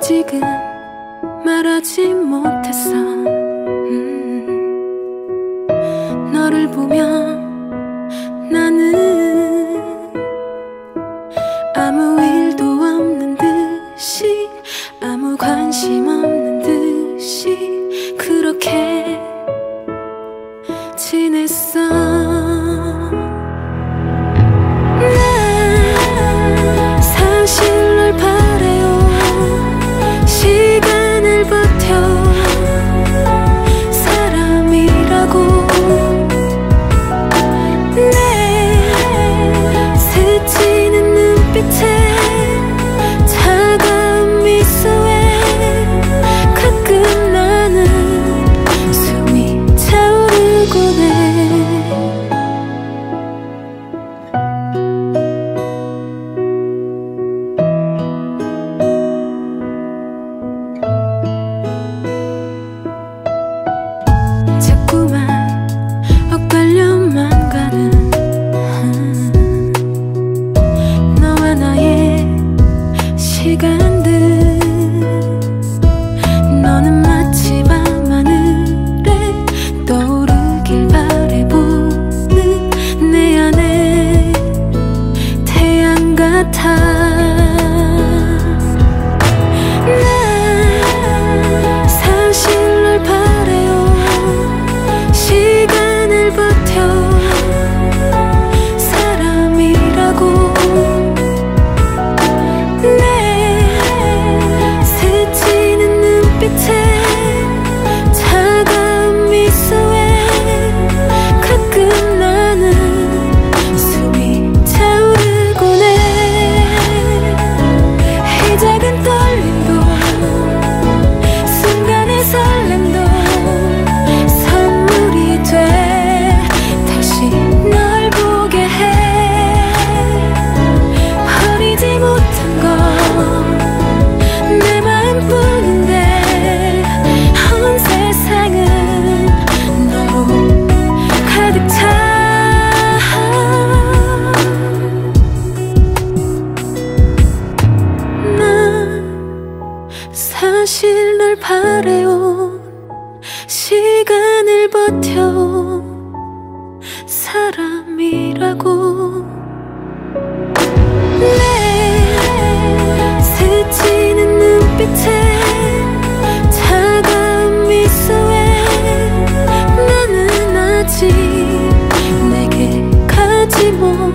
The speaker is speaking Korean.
아직은 말하지 못했어. 음 너를 보면 나는 사실 널 바래요. 시간을 버텨. 사람이라고. 내 스치는 눈빛에 차가운 미소에 나는 아직 내게 가지 못